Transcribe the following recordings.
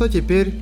что теперь?»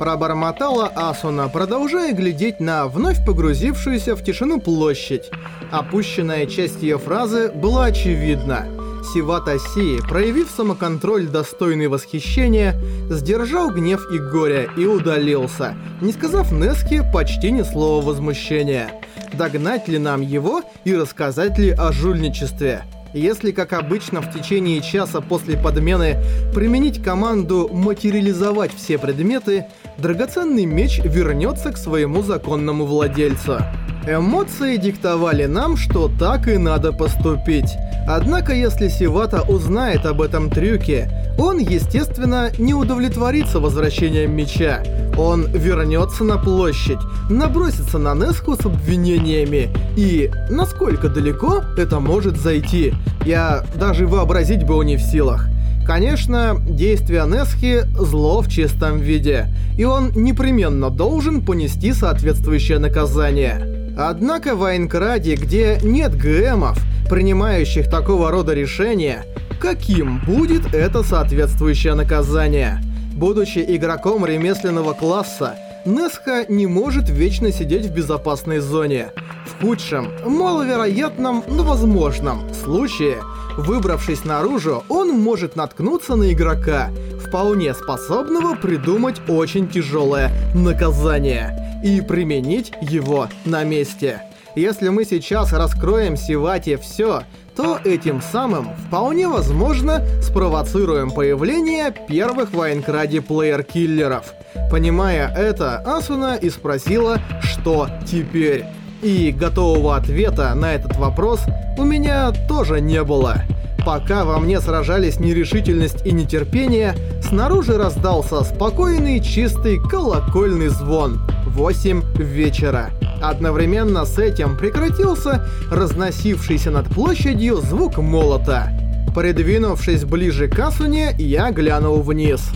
Пробормотала Асуна, продолжая глядеть на вновь погрузившуюся в тишину площадь. Опущенная часть ее фразы была очевидна. Сивата Си, проявив самоконтроль достойный восхищения, сдержал гнев и горе и удалился, не сказав Неске почти ни слова возмущения. Догнать ли нам его и рассказать ли о жульничестве? Если, как обычно, в течение часа после подмены применить команду «материализовать все предметы», драгоценный меч вернется к своему законному владельцу. Эмоции диктовали нам, что так и надо поступить. Однако, если Сивата узнает об этом трюке, он, естественно, не удовлетворится возвращением меча. Он вернется на площадь, набросится на Неску с обвинениями. И насколько далеко это может зайти, я даже вообразить был не в силах. Конечно, действия Несхи – зло в чистом виде, и он непременно должен понести соответствующее наказание. Однако в Айнкраде, где нет ГМов, принимающих такого рода решения, каким будет это соответствующее наказание? Будучи игроком ремесленного класса, Несха не может вечно сидеть в безопасной зоне. В худшем, маловероятном, но возможном случае, выбравшись наружу, он может наткнуться на игрока, вполне способного придумать очень тяжелое наказание и применить его на месте. Если мы сейчас раскроем Сивате все, то этим самым вполне возможно спровоцируем появление первых в Айнкраде плеер-киллеров. Понимая это, Асуна и спросила, что теперь. И готового ответа на этот вопрос у меня тоже не было. Пока во мне сражались нерешительность и нетерпение, снаружи раздался спокойный чистый колокольный звон. 8 вечера. Одновременно с этим прекратился разносившийся над площадью звук молота. Придвинувшись ближе к Асуне, я глянул вниз.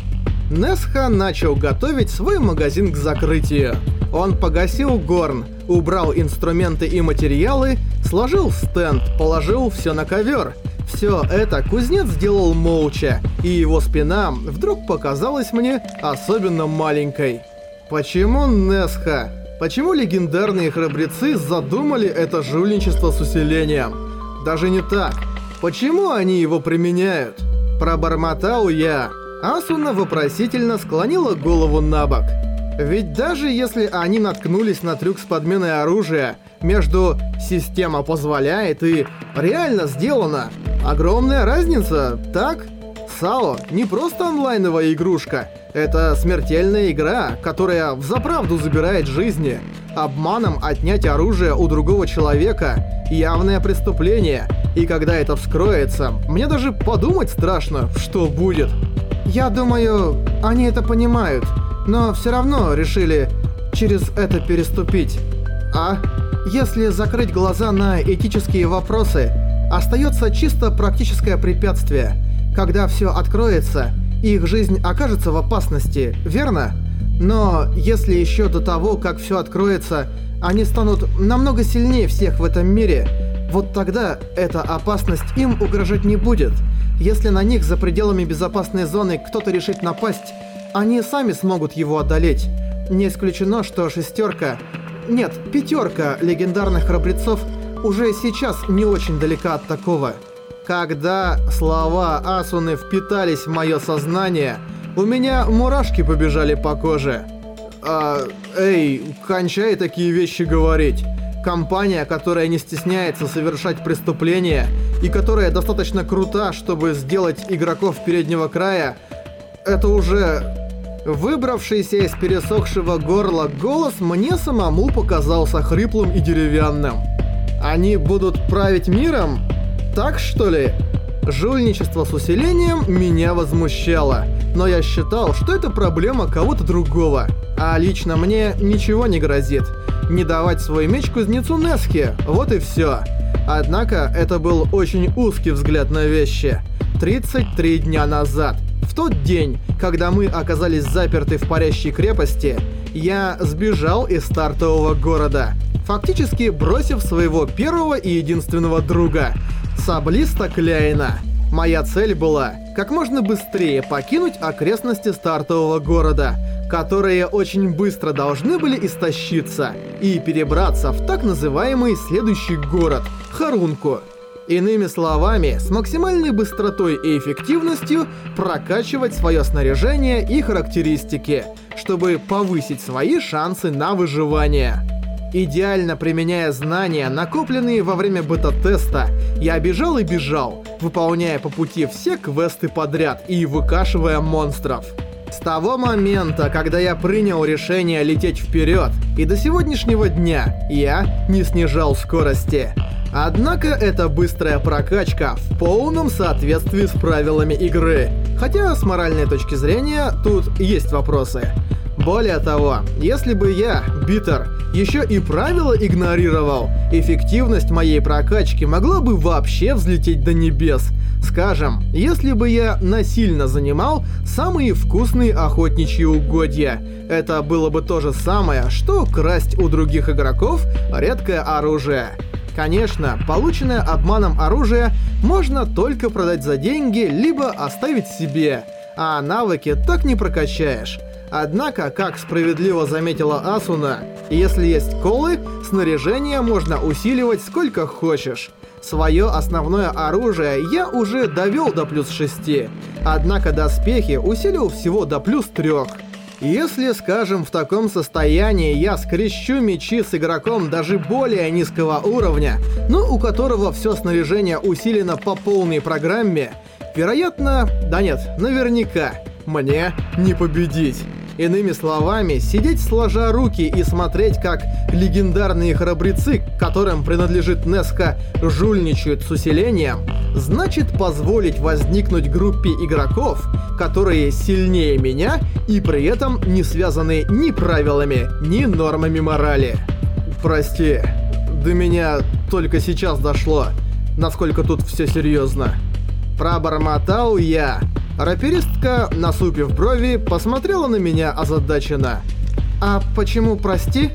Несха начал готовить свой магазин к закрытию. Он погасил горн, убрал инструменты и материалы, сложил стенд, положил все на ковер. Все это кузнец сделал молча, и его спина вдруг показалась мне особенно маленькой. Почему Несха? Почему легендарные храбрецы задумали это жульничество с усилением? Даже не так. Почему они его применяют? Пробормотал я. Асуна вопросительно склонила голову на бок. Ведь даже если они наткнулись на трюк с подменой оружия, между «система позволяет» и «реально сделано» огромная разница, так? САО не просто онлайновая игрушка — это смертельная игра, которая взаправду забирает жизни. Обманом отнять оружие у другого человека – явное преступление. И когда это вскроется, мне даже подумать страшно, что будет. Я думаю, они это понимают, но все равно решили через это переступить. А если закрыть глаза на этические вопросы, остается чисто практическое препятствие. Когда все откроется – их жизнь окажется в опасности, верно? Но если еще до того, как все откроется, они станут намного сильнее всех в этом мире, вот тогда эта опасность им угрожать не будет. Если на них за пределами безопасной зоны кто-то решит напасть, они сами смогут его одолеть. Не исключено, что шестерка... Нет, пятерка легендарных храбрецов уже сейчас не очень далека от такого. Когда слова Асуны впитались в мое сознание, у меня мурашки побежали по коже. А, эй, кончай такие вещи говорить. Компания, которая не стесняется совершать преступления и которая достаточно крута, чтобы сделать игроков переднего края, это уже... Выбравшийся из пересохшего горла голос мне самому показался хриплым и деревянным. Они будут править миром? Так что ли? Жульничество с усилением меня возмущало, но я считал, что это проблема кого-то другого. А лично мне ничего не грозит. Не давать свой меч кузнецу Неске, вот и все. Однако это был очень узкий взгляд на вещи. 33 дня назад, в тот день, когда мы оказались заперты в парящей крепости, я сбежал из стартового города, фактически бросив своего первого и единственного друга – Саблиста Кляйна. Моя цель была как можно быстрее покинуть окрестности стартового города, которые очень быстро должны были истощиться, и перебраться в так называемый следующий город – Харунку. Иными словами, с максимальной быстротой и эффективностью прокачивать свое снаряжение и характеристики, чтобы повысить свои шансы на выживание. Идеально применяя знания, накопленные во время бета-теста, я бежал и бежал, выполняя по пути все квесты подряд и выкашивая монстров. С того момента, когда я принял решение лететь вперед, и до сегодняшнего дня я не снижал скорости. Однако это быстрая прокачка в полном соответствии с правилами игры. Хотя с моральной точки зрения тут есть вопросы. Более того, если бы я, Битер, еще и правила игнорировал, эффективность моей прокачки могла бы вообще взлететь до небес. Скажем, если бы я насильно занимал самые вкусные охотничьи угодья, это было бы то же самое, что красть у других игроков редкое оружие. Конечно, полученное обманом оружие можно только продать за деньги, либо оставить себе, а навыки так не прокачаешь. Однако, как справедливо заметила Асуна, если есть колы, снаряжение можно усиливать сколько хочешь. Свое основное оружие я уже довел до плюс 6, однако доспехи усилил всего до плюс 3. Если, скажем, в таком состоянии я скрещу мечи с игроком даже более низкого уровня, но у которого все снаряжение усилено по полной программе, вероятно, да нет, наверняка, мне не победить. Иными словами, сидеть сложа руки и смотреть, как легендарные храбрецы, которым принадлежит Неска, жульничают с усилением, значит позволить возникнуть группе игроков, которые сильнее меня и при этом не связаны ни правилами, ни нормами морали. Прости, до меня только сейчас дошло, насколько тут все серьезно. Пробормотал я, Раперистка, насупив брови, посмотрела на меня озадаченно. «А почему прости?»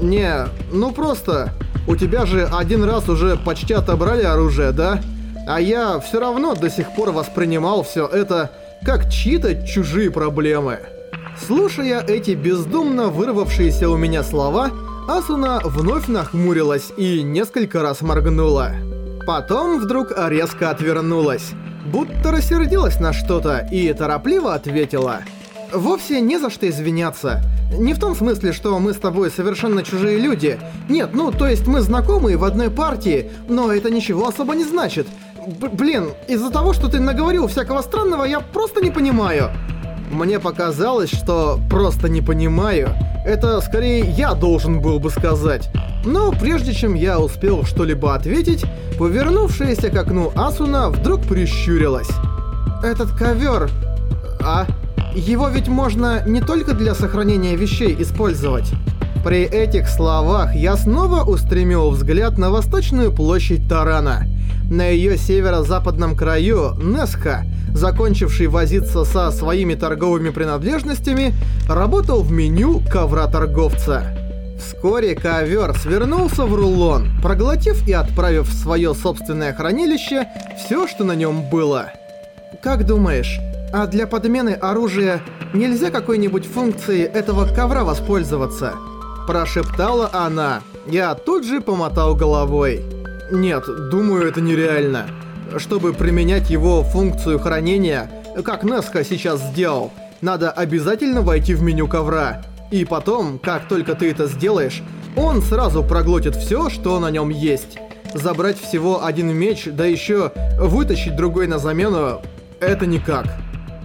«Не, ну просто, у тебя же один раз уже почти отобрали оружие, да? А я все равно до сих пор воспринимал все это как чьи-то чужие проблемы». Слушая эти бездумно вырвавшиеся у меня слова, Асуна вновь нахмурилась и несколько раз моргнула. Потом вдруг резко отвернулась будто рассердилась на что-то и торопливо ответила. «Вовсе не за что извиняться. Не в том смысле, что мы с тобой совершенно чужие люди. Нет, ну, то есть мы знакомые в одной партии, но это ничего особо не значит. Б блин, из-за того, что ты наговорил всякого странного, я просто не понимаю». Мне показалось, что «просто не понимаю» — это скорее я должен был бы сказать. Но прежде чем я успел что-либо ответить, повернувшаяся к окну Асуна вдруг прищурилась. «Этот ковер... А? Его ведь можно не только для сохранения вещей использовать?» При этих словах я снова устремил взгляд на восточную площадь Тарана. На ее северо-западном краю Несха, закончивший возиться со своими торговыми принадлежностями, работал в меню ковра торговца. Вскоре ковер свернулся в рулон, проглотив и отправив в свое собственное хранилище все, что на нем было. «Как думаешь, а для подмены оружия нельзя какой-нибудь функции этого ковра воспользоваться?» Прошептала она. Я тут же помотал головой. «Нет, думаю, это нереально. Чтобы применять его функцию хранения, как Неска сейчас сделал, надо обязательно войти в меню ковра». И потом, как только ты это сделаешь, он сразу проглотит все, что на нем есть. Забрать всего один меч, да еще вытащить другой на замену – это никак.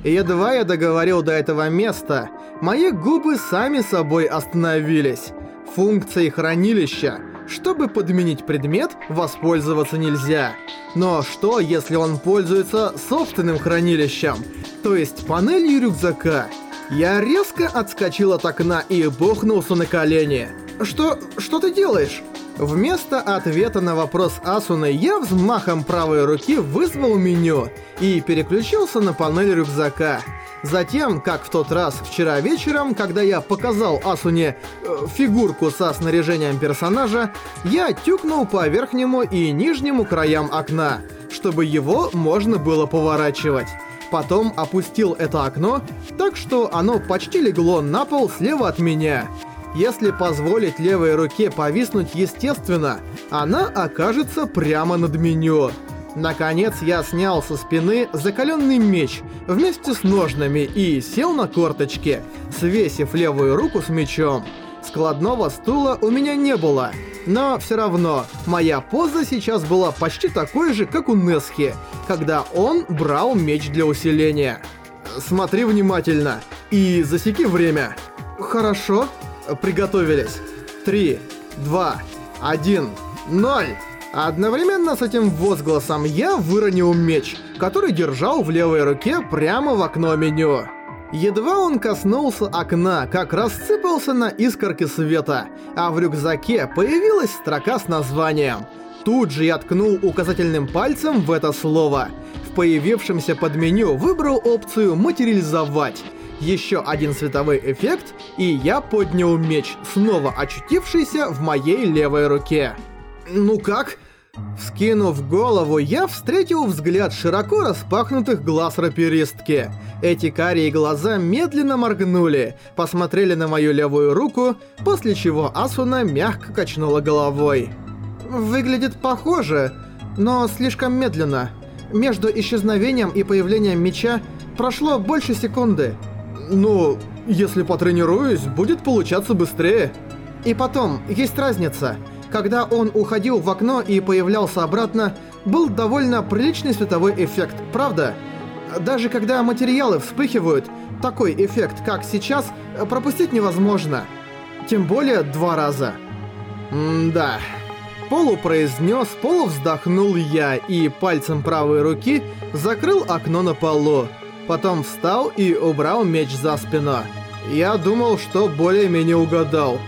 Едва я договорил до этого места, мои губы сами собой остановились. Функцией хранилища, чтобы подменить предмет, воспользоваться нельзя. Но что, если он пользуется собственным хранилищем, то есть панелью рюкзака – я резко отскочил от окна и бухнулся на колени. «Что... что ты делаешь?» Вместо ответа на вопрос Асуны я взмахом правой руки вызвал меню и переключился на панель рюкзака. Затем, как в тот раз вчера вечером, когда я показал Асуне э, фигурку со снаряжением персонажа, я тюкнул по верхнему и нижнему краям окна, чтобы его можно было поворачивать. Потом опустил это окно, так что оно почти легло на пол слева от меня. Если позволить левой руке повиснуть естественно, она окажется прямо над меню. Наконец я снял со спины закаленный меч вместе с ножнами и сел на корточки, свесив левую руку с мечом. Складного стула у меня не было, но все равно моя поза сейчас была почти такой же, как у Несхи, когда он брал меч для усиления. Смотри внимательно и засеки время. Хорошо. Приготовились. Три, два, один, ноль. Одновременно с этим возгласом я выронил меч, который держал в левой руке прямо в окно меню. Едва он коснулся окна, как рассыпался на искорки света, а в рюкзаке появилась строка с названием. Тут же я ткнул указательным пальцем в это слово. В появившемся под меню выбрал опцию «Материализовать». Еще один световой эффект, и я поднял меч, снова очутившийся в моей левой руке. «Ну как?» Вскинув голову, я встретил взгляд широко распахнутых глаз раперистки. Эти карие глаза медленно моргнули, посмотрели на мою левую руку, после чего Асуна мягко качнула головой. «Выглядит похоже, но слишком медленно. Между исчезновением и появлением меча прошло больше секунды. Ну, если потренируюсь, будет получаться быстрее. И потом, есть разница. Когда он уходил в окно и появлялся обратно, был довольно приличный световой эффект, правда? Даже когда материалы вспыхивают, такой эффект, как сейчас, пропустить невозможно. Тем более два раза. М-да. Полу произнес, полу вздохнул я и пальцем правой руки закрыл окно на полу. Потом встал и убрал меч за спину. Я думал, что более-менее угадал.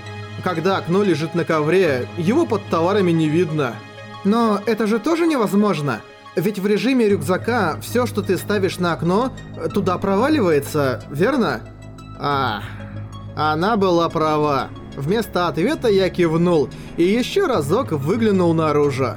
Когда окно лежит на ковре, его под товарами не видно. Но это же тоже невозможно. Ведь в режиме рюкзака все, что ты ставишь на окно, туда проваливается, верно? А, она была права. Вместо ответа я кивнул и еще разок выглянул наружу.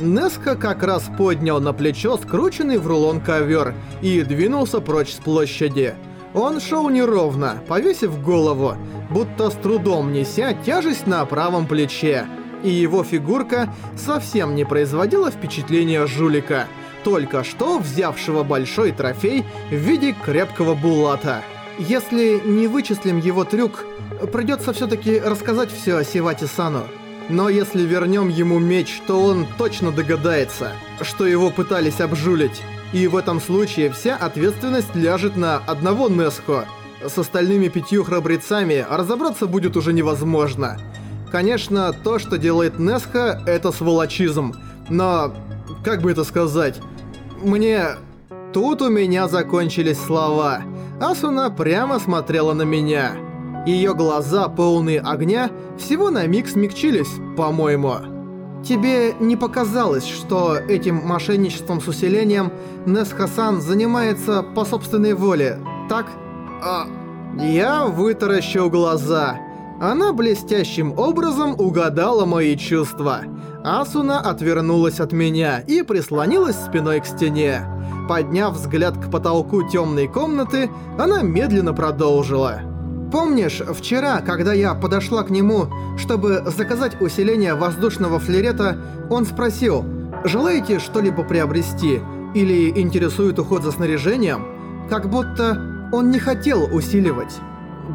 Неска как раз поднял на плечо скрученный в рулон ковер и двинулся прочь с площади. Он шел неровно, повесив голову, будто с трудом неся тяжесть на правом плече. И его фигурка совсем не производила впечатления жулика, только что взявшего большой трофей в виде крепкого булата. Если не вычислим его трюк, придется все-таки рассказать все о Сивате-сану. Но если вернем ему меч, то он точно догадается, что его пытались обжулить. И в этом случае вся ответственность ляжет на одного Несхо. С остальными пятью храбрецами разобраться будет уже невозможно. Конечно, то, что делает Несха, это сволочизм. Но, как бы это сказать, мне... Тут у меня закончились слова. Асуна прямо смотрела на меня. Ее глаза, полные огня, всего на миг смягчились, по-моему. Тебе не показалось, что этим мошенничеством с усилением Нес Хасан занимается по собственной воле, так? А... Я вытаращил глаза. Она блестящим образом угадала мои чувства. Асуна отвернулась от меня и прислонилась спиной к стене. Подняв взгляд к потолку темной комнаты, она медленно продолжила. Помнишь, вчера, когда я подошла к нему, чтобы заказать усиление воздушного флерета, он спросил, желаете что-либо приобрести или интересует уход за снаряжением? Как будто он не хотел усиливать.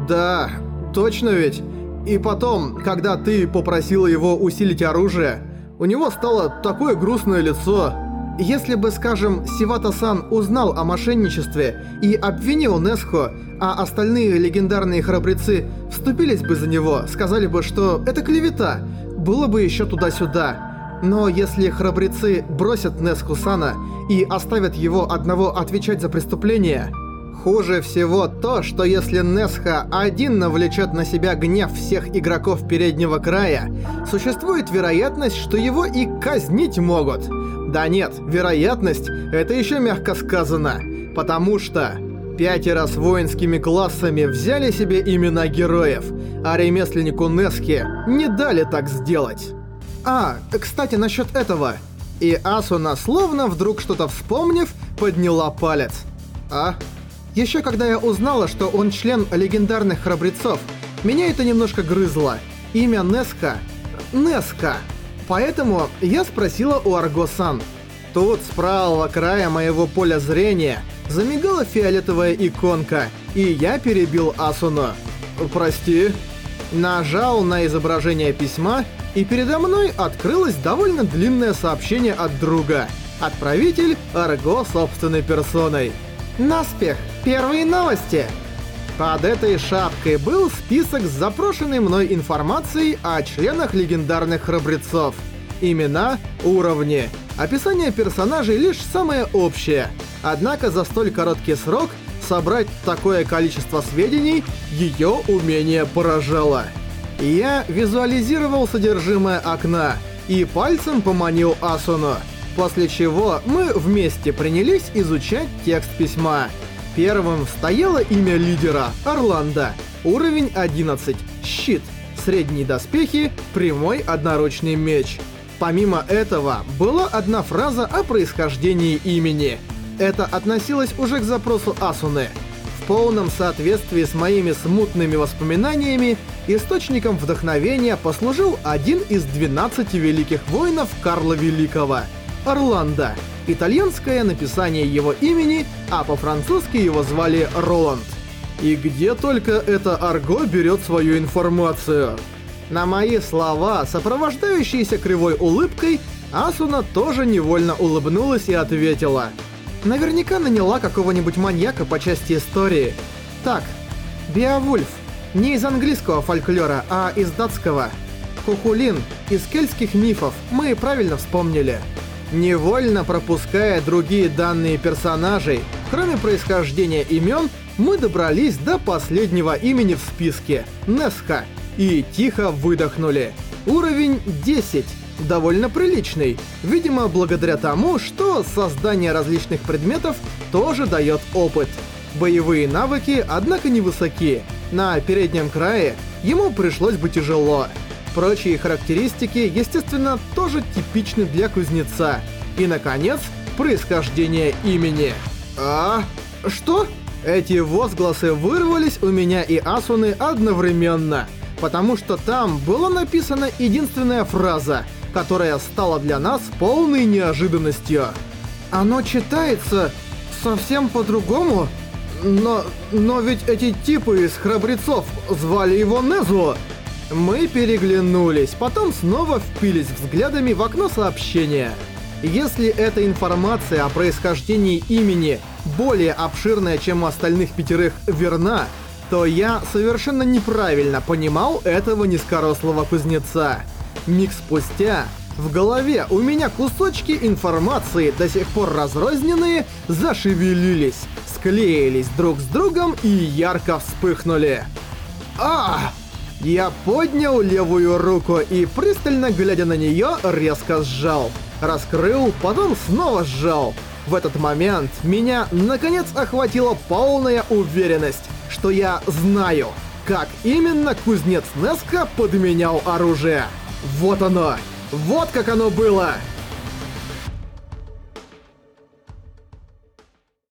Да, точно ведь. И потом, когда ты попросила его усилить оружие, у него стало такое грустное лицо. Если бы, скажем, Сивата-сан узнал о мошенничестве и обвинил Несхо, а остальные легендарные храбрецы вступились бы за него, сказали бы, что это клевета, было бы еще туда-сюда. Но если храбрецы бросят Несху-сана и оставят его одного отвечать за преступление... Хуже всего то, что если Несха один навлечет на себя гнев всех игроков переднего края, существует вероятность, что его и казнить могут. Да нет, вероятность — это еще мягко сказано. Потому что пятеро с воинскими классами взяли себе имена героев, а ремесленнику Неске не дали так сделать. А, кстати, насчет этого. И Асуна, словно вдруг что-то вспомнив, подняла палец. А? Еще когда я узнала, что он член легендарных храбрецов, меня это немножко грызло. Имя Неска. Неска. Поэтому я спросила у Арго-сан. Тут с правого края моего поля зрения замигала фиолетовая иконка, и я перебил Асуну. «Прости». Нажал на изображение письма, и передо мной открылось довольно длинное сообщение от друга. Отправитель Арго собственной персоной. Наспех! Первые новости! Под этой шапкой был список с запрошенной мной информацией о членах легендарных храбрецов. Имена, уровни, описание персонажей лишь самое общее. Однако за столь короткий срок собрать такое количество сведений ее умение поражало. Я визуализировал содержимое окна и пальцем поманил Асуну, после чего мы вместе принялись изучать текст письма. Первым стояло имя лидера — Орландо, уровень 11, щит, средние доспехи, прямой одноручный меч. Помимо этого, была одна фраза о происхождении имени. Это относилось уже к запросу Асуны — в полном соответствии с моими смутными воспоминаниями, источником вдохновения послужил один из 12 великих воинов Карла Великого — Орландо. Итальянское написание его имени, а по-французски его звали Роланд. И где только это Арго берет свою информацию? На мои слова, сопровождающиеся кривой улыбкой, Асуна тоже невольно улыбнулась и ответила — Наверняка наняла какого-нибудь маньяка по части истории. Так, Беовульф. Не из английского фольклора, а из датского. Кукулин. Из кельтских мифов. Мы правильно вспомнили. Невольно пропуская другие данные персонажей, кроме происхождения имен, мы добрались до последнего имени в списке — Несха, и тихо выдохнули. Уровень 10 довольно приличный, видимо благодаря тому, что создание различных предметов тоже дает опыт. Боевые навыки, однако, невысоки. На переднем крае ему пришлось бы тяжело. Прочие характеристики, естественно, тоже типичны для кузнеца. И, наконец, происхождение имени. А? Что? Эти возгласы вырвались у меня и Асуны одновременно, потому что там была написана единственная фраза — которая стала для нас полной неожиданностью. Оно читается совсем по-другому, но... но ведь эти типы из храбрецов звали его Незу. Мы переглянулись, потом снова впились взглядами в окно сообщения. Если эта информация о происхождении имени более обширная, чем у остальных пятерых, верна, то я совершенно неправильно понимал этого низкорослого кузнеца. Миг спустя в голове у меня кусочки информации, до сих пор разрозненные, зашевелились, склеились друг с другом и ярко вспыхнули. А! Я поднял левую руку и, пристально глядя на нее, резко сжал. Раскрыл, потом снова сжал. В этот момент меня, наконец, охватила полная уверенность, что я знаю, как именно кузнец Неска подменял оружие. Вот оно! Вот как оно было!